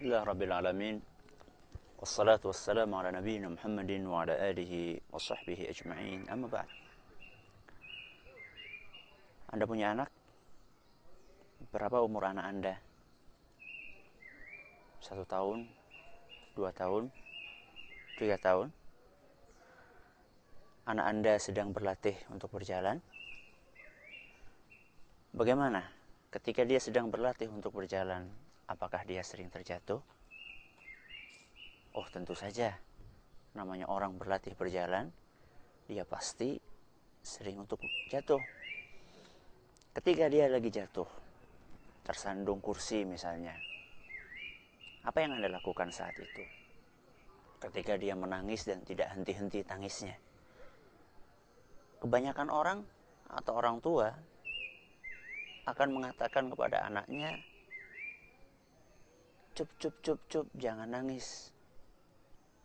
Alhamdulillah Rabbil Alamin Wassalatu wassalamu ala nabiyina Muhammadin wa ala alihi wa sahbihi ajma'in Amma ba'd Anda punya anak? Berapa umur anak Anda? Satu tahun? Dua tahun? Tiga tahun? Anak Anda sedang berlatih untuk berjalan? Bagaimana ketika dia sedang berlatih untuk berjalan? Apakah dia sering terjatuh? Oh, tentu saja. Namanya orang berlatih berjalan, dia pasti sering untuk jatuh. Ketika dia lagi jatuh, tersandung kursi misalnya, apa yang Anda lakukan saat itu? Ketika dia menangis dan tidak henti-henti tangisnya. Kebanyakan orang atau orang tua akan mengatakan kepada anaknya, cup cup cup cup jangan nangis.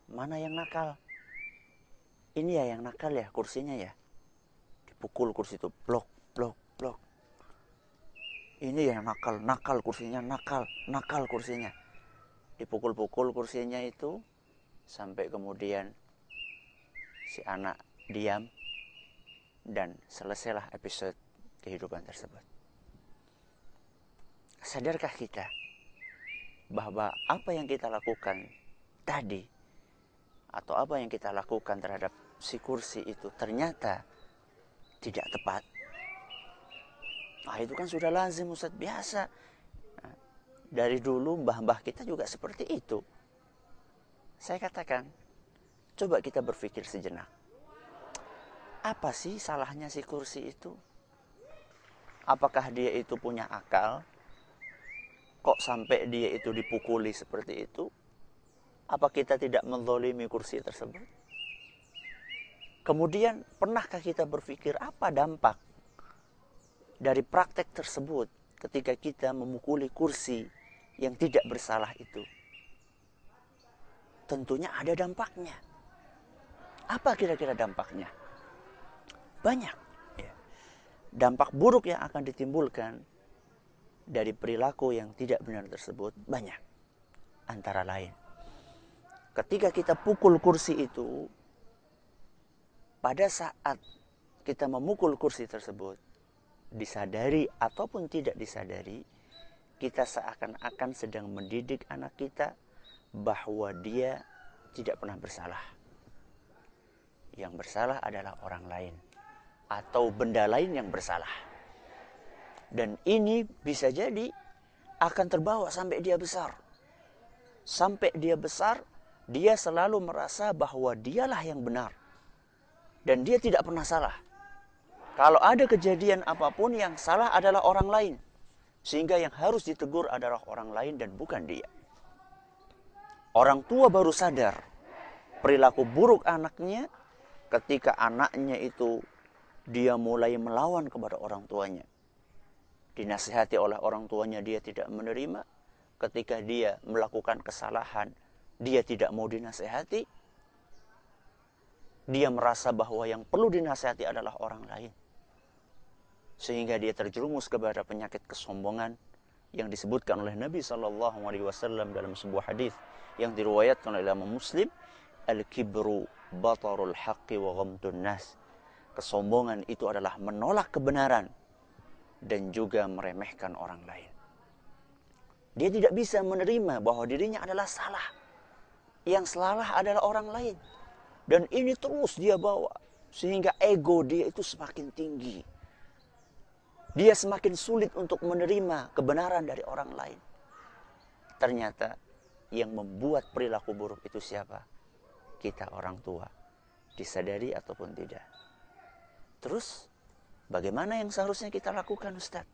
Mana yang nakal? Ini ya yang nakal ya kursinya ya. Dipukul kursi itu blok blok blok. Ini ya nakal nakal kursinya nakal nakal kursinya. Dipukul-pukul kursinya itu sampai kemudian si anak diam dan selesailah episode kehidupan tersebut. Sadarkah kita bahwa apa yang kita lakukan tadi atau apa yang kita lakukan terhadap si kursi itu ternyata tidak tepat. Nah itu kan sudah lazim Ustaz biasa. Nah, dari dulu mbah-mbah kita juga seperti itu. Saya katakan, coba kita berpikir sejenak. Apa sih salahnya si kursi itu? Apakah dia itu punya akal? Kok sampai dia itu dipukuli seperti itu? Apa kita tidak menzolimi kursi tersebut? Kemudian, pernahkah kita berpikir apa dampak dari praktek tersebut ketika kita memukuli kursi yang tidak bersalah itu? Tentunya ada dampaknya. Apa kira-kira dampaknya? Banyak. Ya. Dampak buruk yang akan ditimbulkan dari perilaku yang tidak benar tersebut banyak. Antara lain, ketika kita pukul kursi itu, pada saat kita memukul kursi tersebut, disadari ataupun tidak disadari, kita seakan-akan sedang mendidik anak kita bahwa dia tidak pernah bersalah. Yang bersalah adalah orang lain atau benda lain yang bersalah. Dan ini bisa jadi akan terbawa sampai dia besar. Sampai dia besar, dia selalu merasa bahwa dialah yang benar. Dan dia tidak pernah salah. Kalau ada kejadian apa pun yang salah adalah orang lain. Sehingga yang harus ditegur adalah orang lain dan bukan dia. Orang tua baru sadar perilaku buruk anaknya ketika anaknya itu dia mulai melawan kepada orang tuanya dinasihati oleh orang tuanya dia tidak menerima, ketika dia melakukan kesalahan, dia tidak mau dinasihati, dia merasa bahwa yang perlu dinasihati adalah orang lain. Sehingga dia terjerumus kepada penyakit kesombongan yang disebutkan oleh Nabi Shallallahu Alaihi Wasallam dalam sebuah hadis yang diriwayatkan oleh Imam Muslim, al-kibru batarul haqqi wa nas. Kesombongan itu adalah menolak kebenaran dan juga meremehkan orang lain. Dia tidak bisa menerima bahwa dirinya adalah salah. Yang salah adalah orang lain. Dan ini terus dia bawa. Sehingga ego dia itu semakin tinggi. Dia semakin sulit untuk menerima kebenaran dari orang lain. Ternyata yang membuat perilaku buruk itu siapa? Kita orang tua. Disadari ataupun tidak. Terus Bagaimana yang seharusnya kita lakukan Ustaz?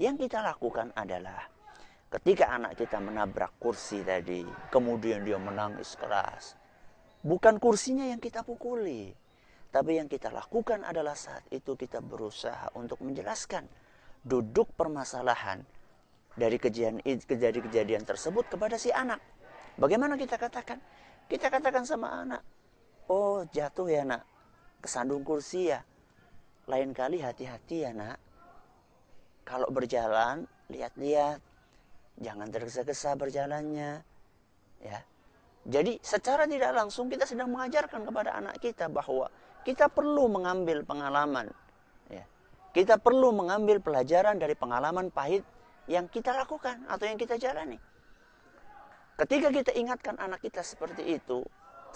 Yang kita lakukan adalah ketika anak kita menabrak kursi tadi, kemudian dia menangis keras. Bukan kursinya yang kita pukuli. Tapi yang kita lakukan adalah saat itu kita berusaha untuk menjelaskan duduk permasalahan dari kejadian-kejadian tersebut kepada si anak. Bagaimana kita katakan? Kita katakan sama anak, oh jatuh ya nak, kesandung kursi ya lain kali hati-hati ya nak. Kalau berjalan, lihat-lihat. jangan tergesa-gesa berjalannya. Ya. Jadi secara tidak langsung kita sedang mengajarkan kepada anak kita bahwa kita perlu mengambil pengalaman. Ya. Kita perlu mengambil pelajaran dari pengalaman pahit yang kita lakukan atau yang kita jalani. Ketika kita ingatkan anak kita seperti itu,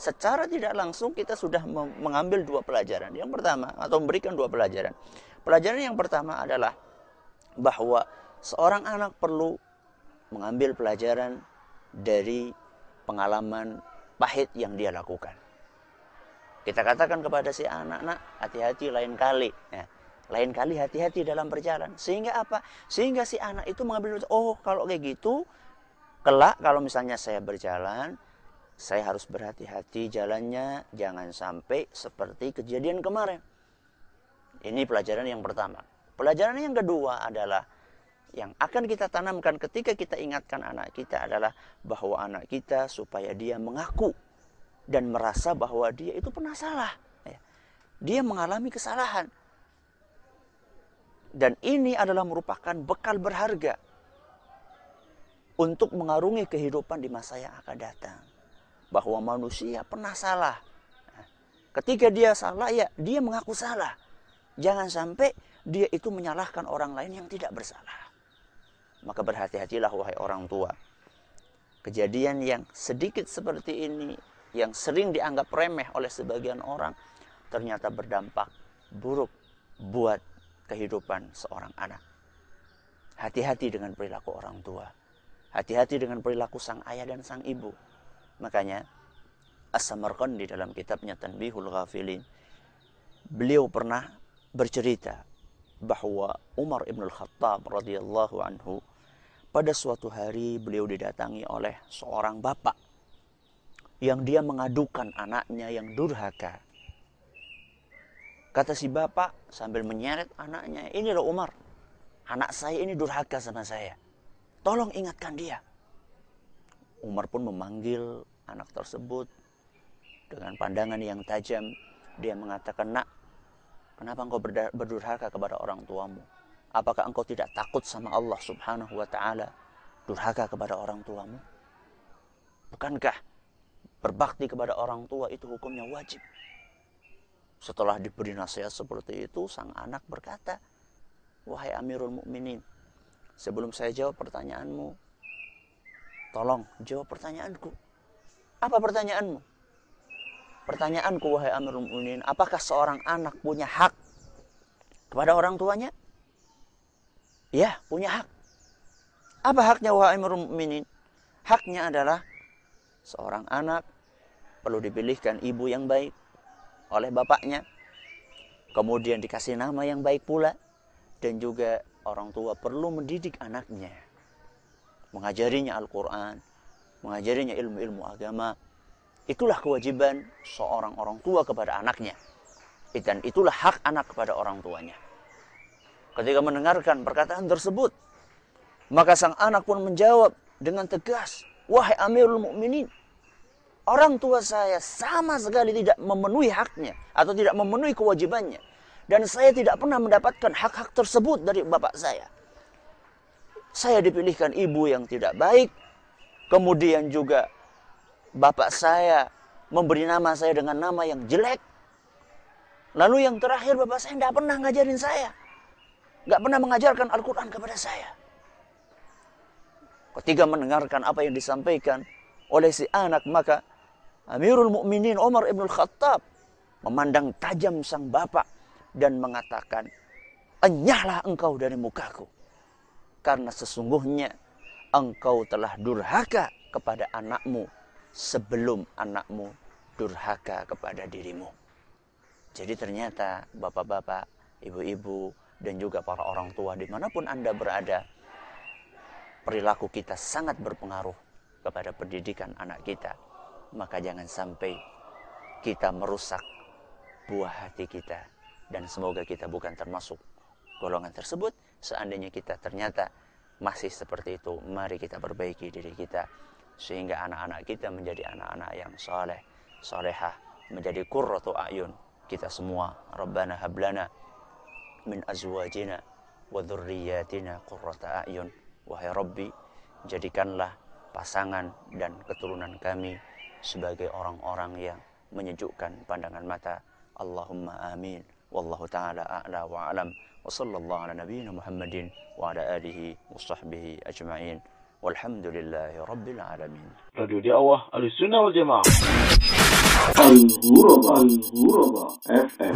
secara tidak langsung kita sudah mengambil dua pelajaran. Yang pertama atau memberikan dua pelajaran. Pelajaran yang pertama adalah bahwa seorang anak perlu mengambil pelajaran dari pengalaman pahit yang dia lakukan. Kita katakan kepada si anak, nak hati-hati lain kali. Ya. Lain kali hati-hati dalam berjalan. Sehingga apa? Sehingga si anak itu mengambil, oh kalau kayak gitu, kelak kalau misalnya saya berjalan, saya harus berhati-hati jalannya, jangan sampai seperti kejadian kemarin. Ini pelajaran yang pertama. Pelajaran yang kedua adalah yang akan kita tanamkan ketika kita ingatkan anak kita adalah bahwa anak kita supaya dia mengaku dan merasa bahwa dia itu pernah salah. Ya. Dia mengalami kesalahan. Dan ini adalah merupakan bekal berharga untuk mengarungi kehidupan di masa yang akan datang. Bahwa manusia pernah salah. Ketika dia salah, ya dia mengaku salah. Jangan sampai dia itu menyalahkan orang lain yang tidak bersalah. Maka berhati-hatilah wahai orang tua. Kejadian yang sedikit seperti ini, yang sering dianggap remeh oleh sebagian orang, ternyata berdampak buruk buat kehidupan seorang anak. Hati-hati dengan perilaku orang tua. Hati-hati dengan perilaku sang ayah dan sang ibu. Makanya As-Samarqandi dalam kitabnya Tanbihul Ghafilin beliau pernah bercerita bahwa Umar ibn al-Khattab radhiyallahu anhu pada suatu hari beliau didatangi oleh seorang bapak yang dia mengadukan anaknya yang durhaka. Kata si bapak sambil menyeret anaknya, ini loh Umar, anak saya ini durhaka sama saya. Tolong ingatkan dia. Umar pun memanggil anak tersebut dengan pandangan yang tajam. Dia mengatakan, nak, kenapa engkau berdurhaka kepada orang tuamu? Apakah engkau tidak takut sama Allah subhanahu wa ta'ala? Durhaka kepada orang tuamu? Bukankah berbakti kepada orang tua itu hukumnya wajib? Setelah diberi nasihat seperti itu, sang anak berkata, Wahai Amirul Mukminin, sebelum saya jawab pertanyaanmu, tolong jawab pertanyaanku. Apa pertanyaanmu? Pertanyaanku, wahai Amirul Mukminin, apakah seorang anak punya hak kepada orang tuanya? Ya, punya hak. Apa haknya wahai mukminin? Haknya adalah seorang anak perlu dipilihkan ibu yang baik oleh bapaknya. Kemudian dikasih nama yang baik pula dan juga orang tua perlu mendidik anaknya. Mengajarinya Al-Qur'an, mengajarinya ilmu-ilmu agama. Itulah kewajiban seorang orang tua kepada anaknya. Dan itulah hak anak kepada orang tuanya. Ketika mendengarkan perkataan tersebut, maka sang anak pun menjawab dengan tegas, "Wahai Amirul Mukminin, orang tua saya sama sekali tidak memenuhi haknya atau tidak memenuhi kewajibannya dan saya tidak pernah mendapatkan hak-hak tersebut dari bapak saya. Saya dipilihkan ibu yang tidak baik, kemudian juga bapak saya memberi nama saya dengan nama yang jelek. Lalu yang terakhir bapak saya tidak pernah ngajarin saya nggak pernah mengajarkan Al-Quran kepada saya. Ketika mendengarkan apa yang disampaikan oleh si anak, maka Amirul Mukminin Umar ibn Khattab memandang tajam sang bapak dan mengatakan, Enyahlah engkau dari mukaku. Karena sesungguhnya engkau telah durhaka kepada anakmu sebelum anakmu durhaka kepada dirimu. Jadi ternyata bapak-bapak, ibu-ibu, dan juga para orang tua di mana pun Anda berada, perilaku kita sangat berpengaruh kepada pendidikan anak kita. Maka jangan sampai kita merusak buah hati kita. Dan semoga kita bukan termasuk golongan tersebut. Seandainya kita ternyata masih seperti itu, mari kita perbaiki diri kita. Sehingga anak-anak kita menjadi anak-anak yang soleh, solehah, menjadi kurratu ayun. Kita semua, Rabbana hablana min azwajina wa dhurriyyatina qurrata a'yun wahai rabbi jadikanlah pasangan dan keturunan kami sebagai orang-orang yang menyejukkan pandangan mata. Allahumma amin. Wallahu taala a'la wa alam. Wa sallallahu ala nabiyyina Muhammadin wa ala alihi wa sahbihi ajma'in. Walhamdulillahi rabbil alamin. Radio Dakwah Ahlussunnah wal Jamaah. Al-Ghuraba Al-Ghuraba FM